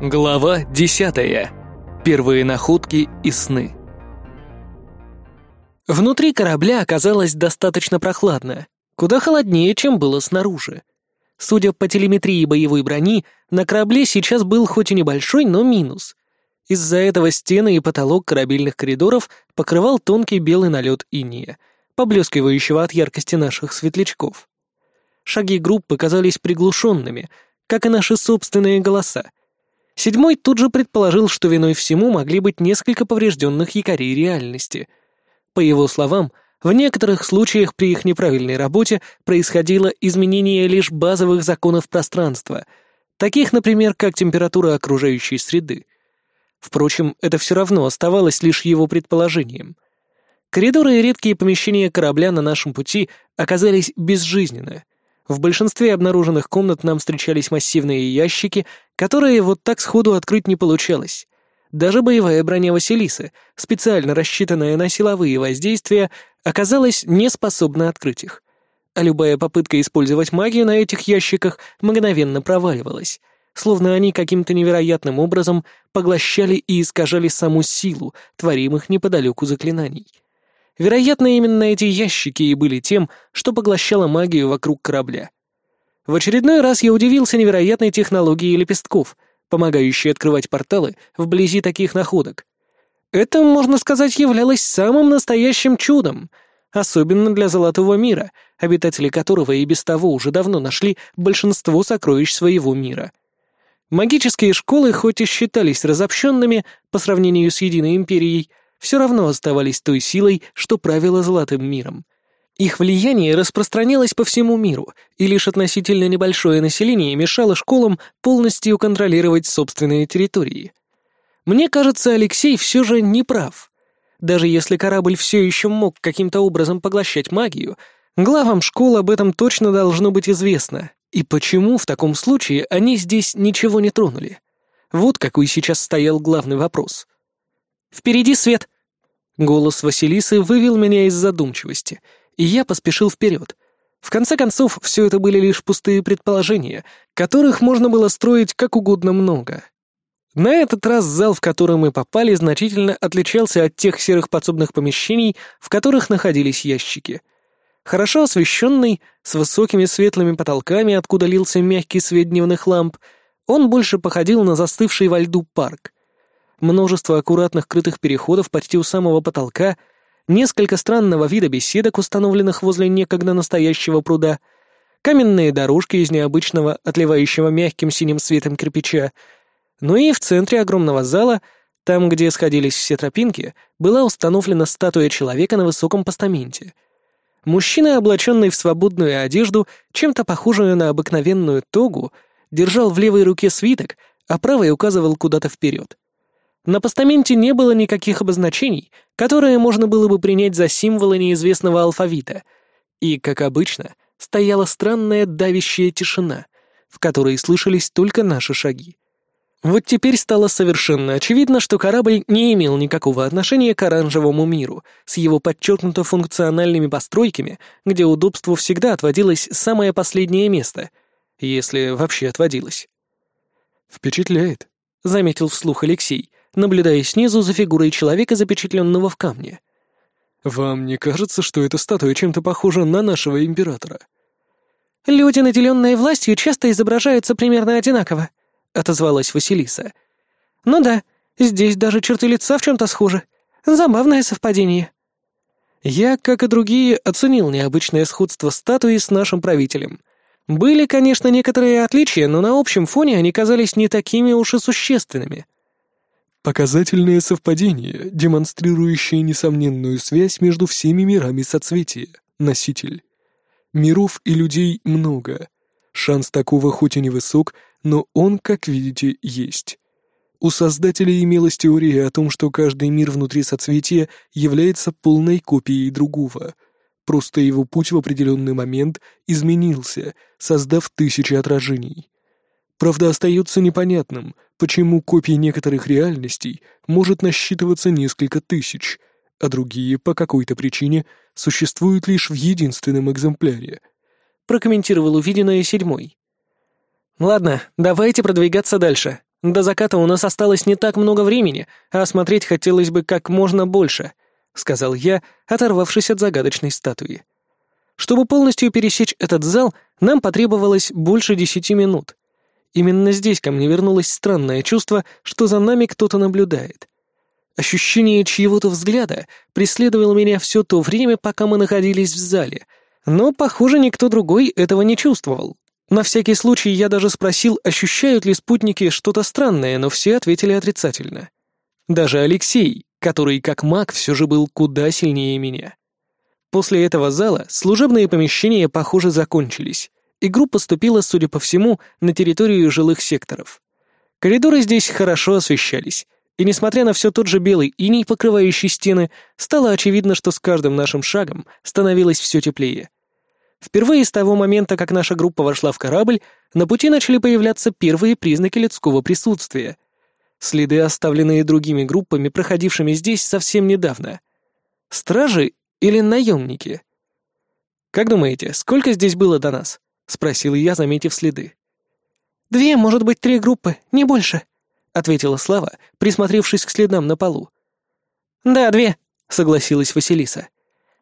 Глава десятая. Первые находки и сны. Внутри корабля оказалось достаточно прохладно, куда холоднее, чем было снаружи. Судя по телеметрии боевой брони, на корабле сейчас был хоть и небольшой, но минус. Из-за этого стены и потолок корабельных коридоров покрывал тонкий белый налет иния, поблескивающего от яркости наших светлячков. Шаги группы казались приглушенными, как и наши собственные голоса. Седьмой тут же предположил, что виной всему могли быть несколько поврежденных якорей реальности. По его словам, в некоторых случаях при их неправильной работе происходило изменение лишь базовых законов пространства, таких, например, как температура окружающей среды. Впрочем, это все равно оставалось лишь его предположением. Коридоры и редкие помещения корабля на нашем пути оказались безжизненны. В большинстве обнаруженных комнат нам встречались массивные ящики, которые вот так сходу открыть не получалось. Даже боевая броня Василисы, специально рассчитанная на силовые воздействия, оказалась не способна открыть их. А любая попытка использовать магию на этих ящиках мгновенно проваливалась — словно они каким-то невероятным образом поглощали и искажали саму силу творимых неподалеку заклинаний. Вероятно, именно эти ящики и были тем, что поглощало магию вокруг корабля. В очередной раз я удивился невероятной технологии лепестков, помогающей открывать порталы вблизи таких находок. Это, можно сказать, являлось самым настоящим чудом, особенно для Золотого мира, обитатели которого и без того уже давно нашли большинство сокровищ своего мира — Магические школы, хоть и считались разобщенными по сравнению с Единой Империей, все равно оставались той силой, что правила Золотым миром. Их влияние распространялось по всему миру, и лишь относительно небольшое население мешало школам полностью контролировать собственные территории. Мне кажется, Алексей все же не прав. Даже если корабль все еще мог каким-то образом поглощать магию, главам школ об этом точно должно быть известно, и почему в таком случае они здесь ничего не тронули? Вот какой сейчас стоял главный вопрос. «Впереди свет!» Голос Василисы вывел меня из задумчивости, и я поспешил вперед. В конце концов, все это были лишь пустые предположения, которых можно было строить как угодно много. На этот раз зал, в который мы попали, значительно отличался от тех серых подсобных помещений, в которых находились ящики — хорошо освещенный, с высокими светлыми потолками, откуда лился мягкий свет дневных ламп, он больше походил на застывший во льду парк. Множество аккуратных крытых переходов почти у самого потолка, несколько странного вида беседок, установленных возле некогда настоящего пруда, каменные дорожки из необычного, отливающего мягким синим светом кирпича, ну и в центре огромного зала, там, где сходились все тропинки, была установлена статуя человека на высоком постаменте — Мужчина, облаченный в свободную одежду, чем-то похожую на обыкновенную тогу, держал в левой руке свиток, а правой указывал куда-то вперед. На постаменте не было никаких обозначений, которые можно было бы принять за символы неизвестного алфавита. И, как обычно, стояла странная давящая тишина, в которой слышались только наши шаги. Вот теперь стало совершенно очевидно, что корабль не имел никакого отношения к оранжевому миру, с его подчеркнуто функциональными постройками, где удобству всегда отводилось самое последнее место, если вообще отводилось. «Впечатляет», — заметил вслух Алексей, наблюдая снизу за фигурой человека, запечатленного в камне. «Вам не кажется, что эта статуя чем-то похожа на нашего императора?» «Люди, наделенные властью, часто изображаются примерно одинаково», — отозвалась Василиса. «Ну да, здесь даже черты лица в чем-то схожи. Забавное совпадение». Я, как и другие, оценил необычное сходство статуи с нашим правителем. Были, конечно, некоторые отличия, но на общем фоне они казались не такими уж и существенными. Показательное совпадение, демонстрирующее несомненную связь между всеми мирами соцветия, носитель. Миров и людей много. Шанс такого хоть и невысок, но он, как видите, есть. У создателей имелась теория о том, что каждый мир внутри соцветия является полной копией другого. Просто его путь в определенный момент изменился, создав тысячи отражений. Правда, остается непонятным, почему копий некоторых реальностей может насчитываться несколько тысяч, а другие по какой-то причине существуют лишь в единственном экземпляре. Прокомментировал увиденное седьмой. «Ладно, давайте продвигаться дальше. До заката у нас осталось не так много времени, а осмотреть хотелось бы как можно больше», — сказал я, оторвавшись от загадочной статуи. Чтобы полностью пересечь этот зал, нам потребовалось больше десяти минут. Именно здесь ко мне вернулось странное чувство, что за нами кто-то наблюдает. Ощущение чьего-то взгляда преследовало меня все то время, пока мы находились в зале, но, похоже, никто другой этого не чувствовал. На всякий случай я даже спросил, ощущают ли спутники что-то странное, но все ответили отрицательно. Даже Алексей, который как маг все же был куда сильнее меня. После этого зала служебные помещения, похоже, закончились, и группа ступила, судя по всему, на территорию жилых секторов. Коридоры здесь хорошо освещались, и несмотря на все тот же белый иней, покрывающий стены, стало очевидно, что с каждым нашим шагом становилось все теплее. Впервые с того момента, как наша группа вошла в корабль, на пути начали появляться первые признаки людского присутствия. Следы, оставленные другими группами, проходившими здесь совсем недавно. Стражи или наемники? «Как думаете, сколько здесь было до нас?» — спросил я, заметив следы. «Две, может быть, три группы, не больше», — ответила Слава, присмотревшись к следам на полу. «Да, две», — согласилась Василиса.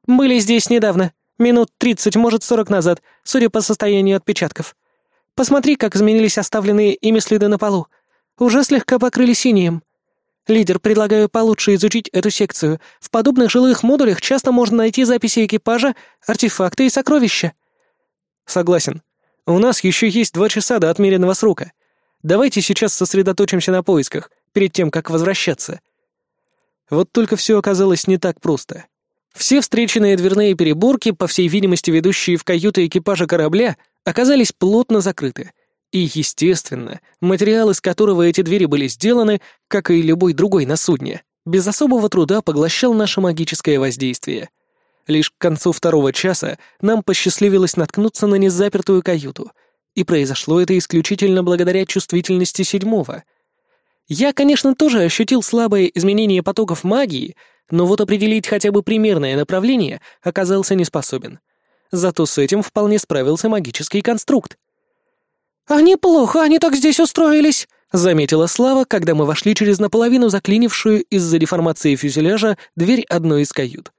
«Были здесь недавно, минут тридцать, может, сорок назад, судя по состоянию отпечатков. Посмотри, как изменились оставленные ими следы на полу. Уже слегка покрыли синим. Лидер, предлагаю получше изучить эту секцию. В подобных жилых модулях часто можно найти записи экипажа, артефакты и сокровища». «Согласен. У нас еще есть два часа до отмеренного срока. Давайте сейчас сосредоточимся на поисках, перед тем, как возвращаться». Вот только все оказалось не так просто. Все встреченные дверные переборки, по всей видимости ведущие в каюты экипажа корабля, оказались плотно закрыты — и, естественно, материал, из которого эти двери были сделаны, как и любой другой на судне, без особого труда поглощал наше магическое воздействие. Лишь к концу второго часа нам посчастливилось наткнуться на незапертую каюту, и произошло это исключительно благодаря чувствительности седьмого. Я, конечно, тоже ощутил слабое изменение потоков магии, но вот определить хотя бы примерное направление оказался не способен. Зато с этим вполне справился магический конструкт. «А неплохо они так здесь устроились», — заметила Слава, когда мы вошли через наполовину заклинившую из-за деформации фюзеляжа дверь одной из кают.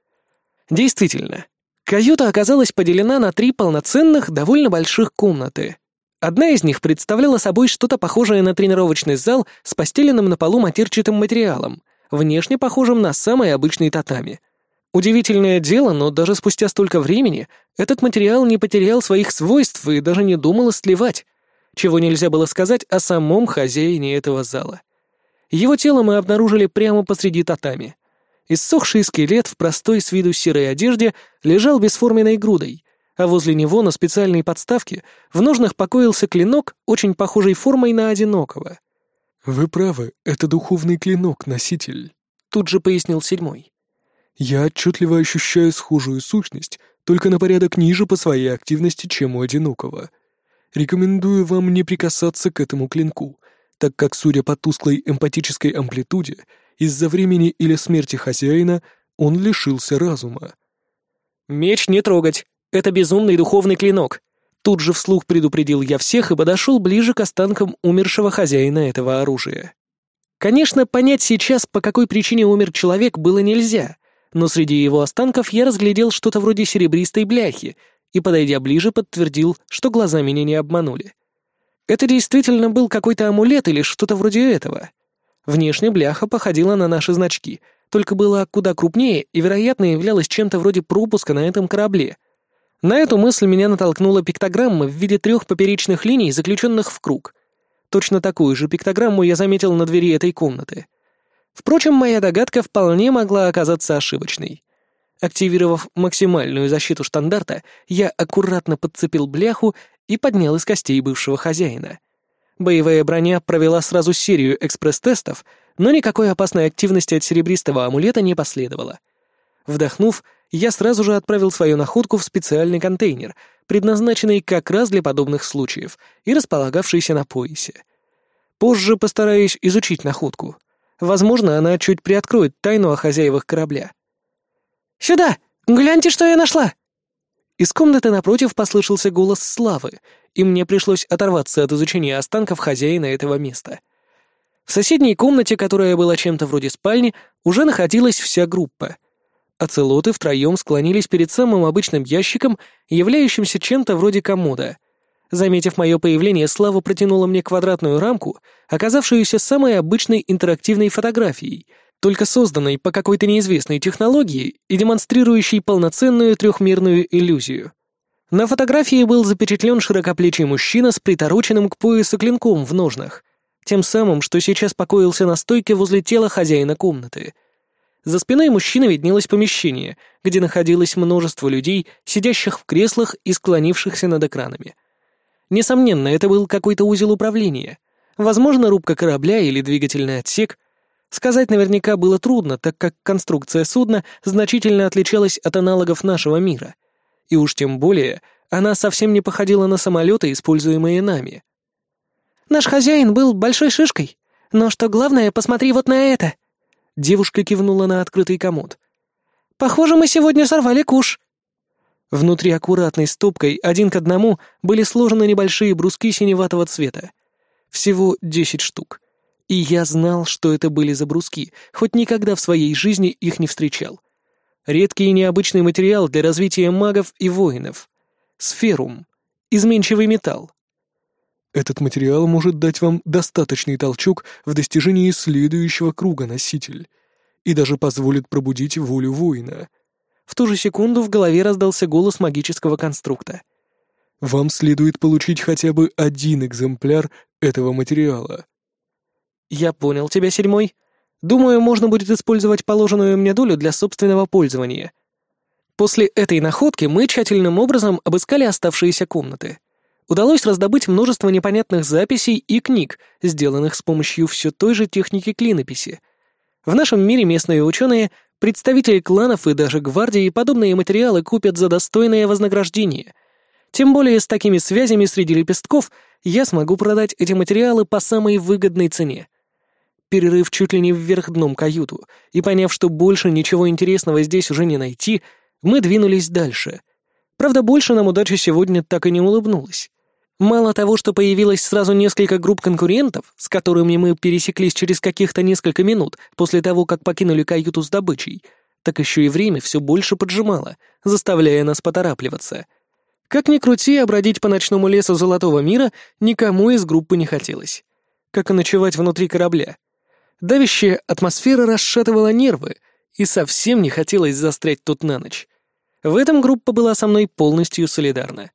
Действительно, каюта оказалась поделена на три полноценных, довольно больших комнаты. Одна из них представляла собой что-то похожее на тренировочный зал с постеленным на полу матерчатым материалом, внешне похожим на самый обычный татами. Удивительное дело, но даже спустя столько времени этот материал не потерял своих свойств и даже не думал сливать чего нельзя было сказать о самом хозяине этого зала. Его тело мы обнаружили прямо посреди татами. Иссохший скелет в простой с виду серой одежде лежал бесформенной грудой, а возле него на специальной подставке в ножнах покоился клинок, очень похожей формой на одинокого. «Вы правы, это духовный клинок, носитель», — тут же пояснил седьмой. «Я отчетливо ощущаю схожую сущность, только на порядок ниже по своей активности, чем у одинокого. Рекомендую вам не прикасаться к этому клинку, так как, судя по тусклой эмпатической амплитуде, из-за времени или смерти хозяина он лишился разума. «Меч не трогать! Это безумный духовный клинок!» Тут же вслух предупредил я всех и подошел ближе к останкам умершего хозяина этого оружия. Конечно, понять сейчас, по какой причине умер человек, было нельзя, но среди его останков я разглядел что-то вроде серебристой бляхи — и, подойдя ближе, подтвердил, что глаза меня не обманули. Это действительно был какой-то амулет или что-то вроде этого. Внешне бляха походила на наши значки, только была куда крупнее и, вероятно, являлась чем-то вроде пропуска на этом корабле. На эту мысль меня натолкнула пиктограмма в виде трех поперечных линий, заключенных в круг. Точно такую же пиктограмму я заметил на двери этой комнаты. Впрочем, моя догадка вполне могла оказаться ошибочной. Активировав максимальную защиту штандарта, я аккуратно подцепил бляху и поднял из костей бывшего хозяина. Боевая броня провела сразу серию экспресс-тестов, но никакой опасной активности от серебристого амулета не последовало. Вдохнув, я сразу же отправил свою находку в специальный контейнер, предназначенный как раз для подобных случаев и располагавшийся на поясе. Позже постараюсь изучить находку. Возможно, она чуть приоткроет тайну о хозяевах корабля. «Сюда! Гляньте, что я нашла!» Из комнаты напротив послышался голос Славы, и мне пришлось оторваться от изучения останков хозяина этого места. В соседней комнате, которая была чем-то вроде спальни, уже находилась вся группа. Оцелоты втроем склонились перед самым обычным ящиком, являющимся чем-то вроде комода. Заметив мое появление, Слава протянула мне квадратную рамку, оказавшуюся самой обычной интерактивной фотографией, только созданной по какой-то неизвестной технологии и демонстрирующей полноценную трехмерную иллюзию. На фотографии был запечатлен широкоплечий мужчина с притороченным к поясу клинком в ножнах, тем самым, что сейчас покоился на стойке возле тела хозяина комнаты. За спиной мужчины виднелось помещение, где находилось множество людей, сидящих в креслах и склонившихся над экранами. Несомненно, это был какой-то узел управления. Возможно, рубка корабля или двигательный отсек. Сказать наверняка было трудно, так как конструкция судна значительно отличалась от аналогов нашего мира. И уж тем более, она совсем не походила на самолеты, используемые нами. Наш хозяин был большой шишкой. Но что главное, посмотри вот на это!» Девушка кивнула на открытый комод. «Похоже, мы сегодня сорвали куш». Внутри аккуратной стопкой один к одному были сложены небольшие бруски синеватого цвета. Всего десять штук. И я знал, что это были за бруски, хоть никогда в своей жизни их не встречал. Редкий и необычный материал для развития магов и воинов. Сферум. Изменчивый металл. Этот материал может дать вам достаточный толчок в достижении следующего круга носитель и даже позволит пробудить волю воина. В ту же секунду в голове раздался голос магического конструкта. Вам следует получить хотя бы один экземпляр этого материала. Я понял тебя, седьмой. Думаю, можно будет использовать положенную мне долю для собственного пользования. После этой находки мы тщательным образом обыскали оставшиеся комнаты удалось раздобыть множество непонятных записей и книг, сделанных с помощью все той же техники клинописи. В нашем мире местные ученые, представители кланов и даже гвардии подобные материалы купят за достойное вознаграждение. Тем более с такими связями среди лепестков я смогу продать эти материалы по самой выгодной цене. Перерыв чуть ли не вверх дном каюту, и поняв, что больше ничего интересного здесь уже не найти, мы двинулись дальше. Правда, больше нам удача сегодня так и не улыбнулась. Мало того, что появилось сразу несколько групп конкурентов, с которыми мы пересеклись через каких-то несколько минут после того, как покинули каюту с добычей, так еще и время все больше поджимало, заставляя нас поторапливаться. Как ни крути, обродить по ночному лесу Золотого мира никому из группы не хотелось. Как и ночевать внутри корабля. Давящая атмосфера расшатывала нервы, и совсем не хотелось застрять тут на ночь. В этом группа была со мной полностью солидарна.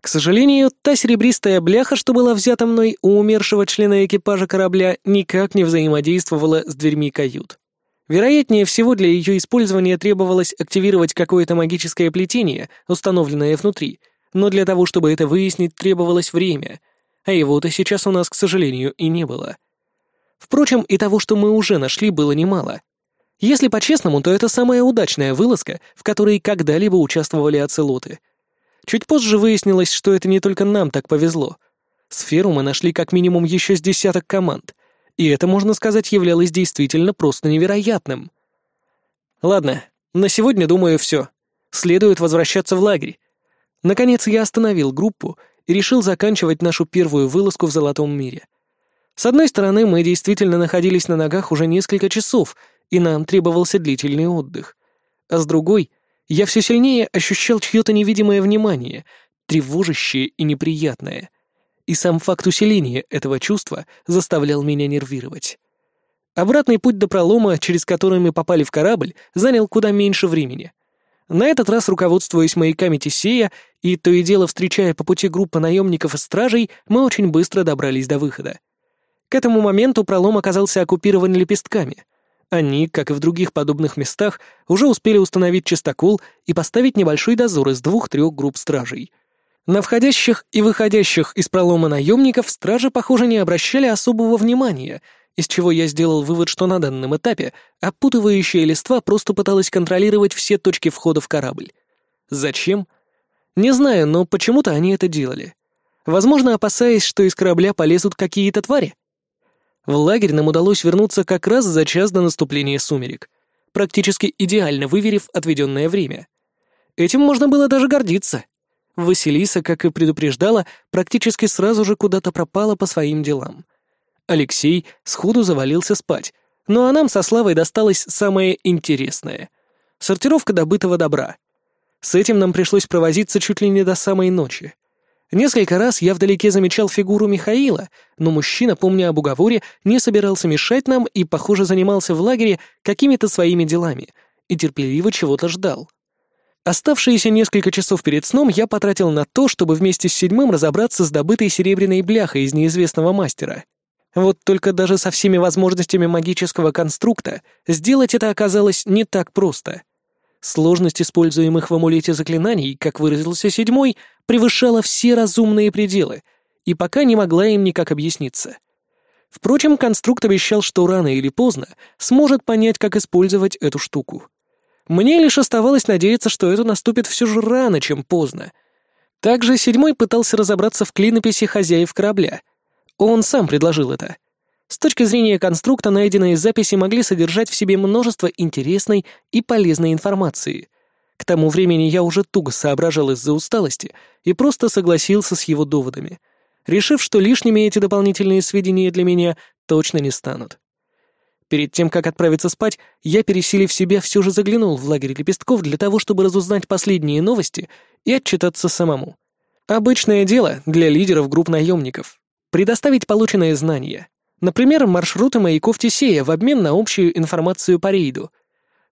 К сожалению, та серебристая бляха, что была взята мной у умершего члена экипажа корабля, никак не взаимодействовала с дверьми кают. Вероятнее всего, для ее использования требовалось активировать какое-то магическое плетение, установленное внутри, но для того, чтобы это выяснить, требовалось время, а его-то сейчас у нас, к сожалению, и не было. Впрочем, и того, что мы уже нашли, было немало. Если по-честному, то это самая удачная вылазка, в которой когда-либо участвовали оцелоты — Чуть позже выяснилось, что это не только нам так повезло. Сферу мы нашли как минимум еще с десяток команд, и это, можно сказать, являлось действительно просто невероятным. Ладно, на сегодня, думаю, все. Следует возвращаться в лагерь. Наконец я остановил группу и решил заканчивать нашу первую вылазку в Золотом мире. С одной стороны, мы действительно находились на ногах уже несколько часов, и нам требовался длительный отдых. А с другой — я все сильнее ощущал чье-то невидимое внимание, тревожащее и неприятное. И сам факт усиления этого чувства заставлял меня нервировать. Обратный путь до пролома, через который мы попали в корабль, занял куда меньше времени. На этот раз, руководствуясь маяками Тесея и то и дело встречая по пути группы наемников и стражей, мы очень быстро добрались до выхода. К этому моменту пролом оказался оккупирован лепестками — они, как и в других подобных местах, уже успели установить чистокол и поставить небольшой дозор из двух-трех групп стражей. На входящих и выходящих из пролома наемников стражи, похоже, не обращали особого внимания, из чего я сделал вывод, что на данном этапе опутывающая листва просто пыталась контролировать все точки входа в корабль. Зачем? Не знаю, но почему-то они это делали. Возможно, опасаясь, что из корабля полезут какие-то твари. В лагерь нам удалось вернуться как раз за час до наступления сумерек, практически идеально выверив отведенное время. Этим можно было даже гордиться. Василиса, как и предупреждала, практически сразу же куда-то пропала по своим делам. Алексей сходу завалился спать, ну а нам со Славой досталось самое интересное — сортировка добытого добра. С этим нам пришлось провозиться чуть ли не до самой ночи. Несколько раз я вдалеке замечал фигуру Михаила, но мужчина, помня об уговоре, не собирался мешать нам и, похоже, занимался в лагере какими-то своими делами и терпеливо чего-то ждал. Оставшиеся несколько часов перед сном я потратил на то, чтобы вместе с седьмым разобраться с добытой серебряной бляхой из неизвестного мастера. Вот только даже со всеми возможностями магического конструкта сделать это оказалось не так просто. Сложность используемых в амулете заклинаний, как выразился седьмой, превышала все разумные пределы, и пока не могла им никак объясниться. Впрочем, конструкт обещал, что рано или поздно сможет понять, как использовать эту штуку. Мне лишь оставалось надеяться, что это наступит все же рано, чем поздно. Также седьмой пытался разобраться в клинописи хозяев корабля — он сам предложил это. С точки зрения конструкта, найденные записи могли содержать в себе множество интересной и полезной информации. К тому времени я уже туго соображал из-за усталости и просто согласился с его доводами, решив, что лишними эти дополнительные сведения для меня точно не станут. Перед тем, как отправиться спать, я, пересилив себя, все же заглянул в лагерь лепестков для того, чтобы разузнать последние новости и отчитаться самому. Обычное дело для лидеров групп наемников, предоставить полученные знания. Например, маршруты маяков Тесея в обмен на общую информацию по рейду.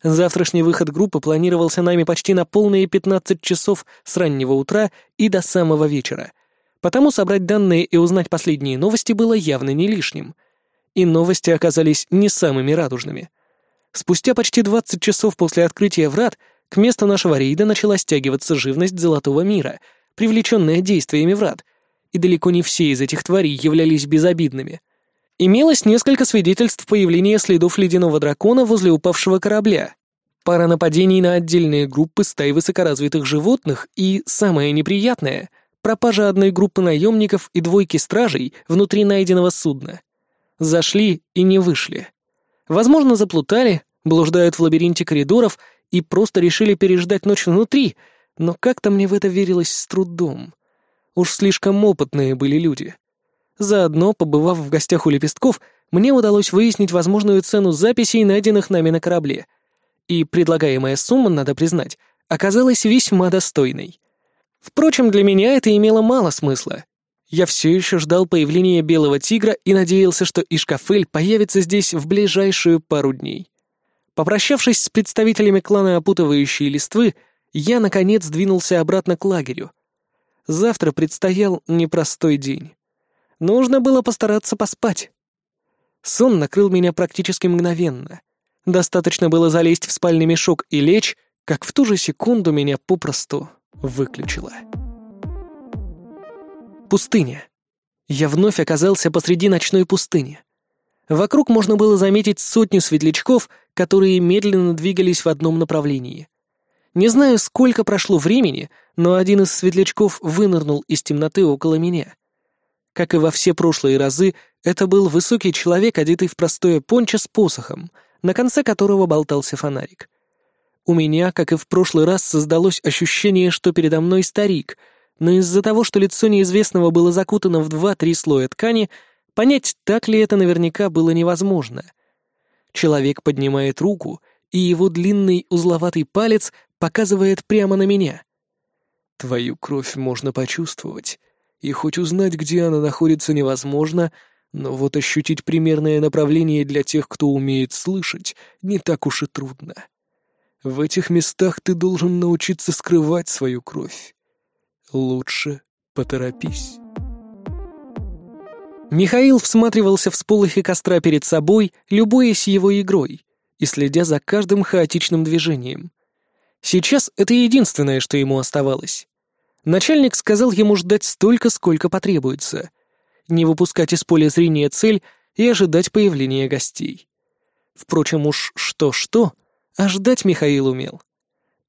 Завтрашний выход группы планировался нами почти на полные 15 часов с раннего утра и до самого вечера. Потому собрать данные и узнать последние новости было явно не лишним. И новости оказались не самыми радужными. Спустя почти 20 часов после открытия врат к месту нашего рейда начала стягиваться живность Золотого мира, привлеченная действиями врат — и далеко не все из этих тварей являлись безобидными. Имелось несколько свидетельств появления следов ледяного дракона возле упавшего корабля, пара нападений на отдельные группы стаи высокоразвитых животных и, самое неприятное, пропажа одной группы наемников и двойки стражей внутри найденного судна. Зашли и не вышли. Возможно, заплутали, блуждают в лабиринте коридоров и просто решили переждать ночь внутри, но как-то мне в это верилось с трудом. Уж слишком опытные были люди. Заодно, побывав в гостях у лепестков, мне удалось выяснить возможную цену записей, найденных нами на корабле. И предлагаемая сумма, надо признать, оказалась весьма достойной. Впрочем, для меня это имело мало смысла. Я все еще ждал появления белого тигра и надеялся, что Ишкафель появится здесь в ближайшую пару дней. Попрощавшись с представителями клана опутывающей листвы, я, наконец, двинулся обратно к лагерю — Завтра предстоял непростой день. Нужно было постараться поспать. Сон накрыл меня практически мгновенно. Достаточно было залезть в спальный мешок и лечь, как в ту же секунду меня попросту выключило. Пустыня. Я вновь оказался посреди ночной пустыни. Вокруг можно было заметить сотню светлячков, которые медленно двигались в одном направлении. Не знаю, сколько прошло времени, но один из светлячков вынырнул из темноты около меня. Как и во все прошлые разы, это был высокий человек, одетый в простое пончо с посохом, на конце которого болтался фонарик. У меня, как и в прошлый раз, создалось ощущение, что передо мной старик, но из-за того, что лицо неизвестного было закутано в два-три слоя ткани, понять, так ли это наверняка было невозможно. Человек поднимает руку, и его длинный узловатый палец показывает прямо на меня. Твою кровь можно почувствовать, и хоть узнать, где она находится, невозможно, но вот ощутить примерное направление для тех, кто умеет слышать, не так уж и трудно. В этих местах ты должен научиться скрывать свою кровь. Лучше поторопись. Михаил всматривался в сполохи костра перед собой, любуясь его игрой и следя за каждым хаотичным движением — Сейчас это единственное, что ему оставалось. Начальник сказал ему ждать столько, сколько потребуется. Не выпускать из поля зрения цель и ожидать появления гостей. Впрочем, уж что-что, а ждать Михаил умел.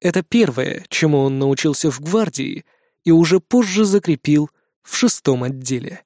Это первое, чему он научился в гвардии и уже позже закрепил в шестом отделе.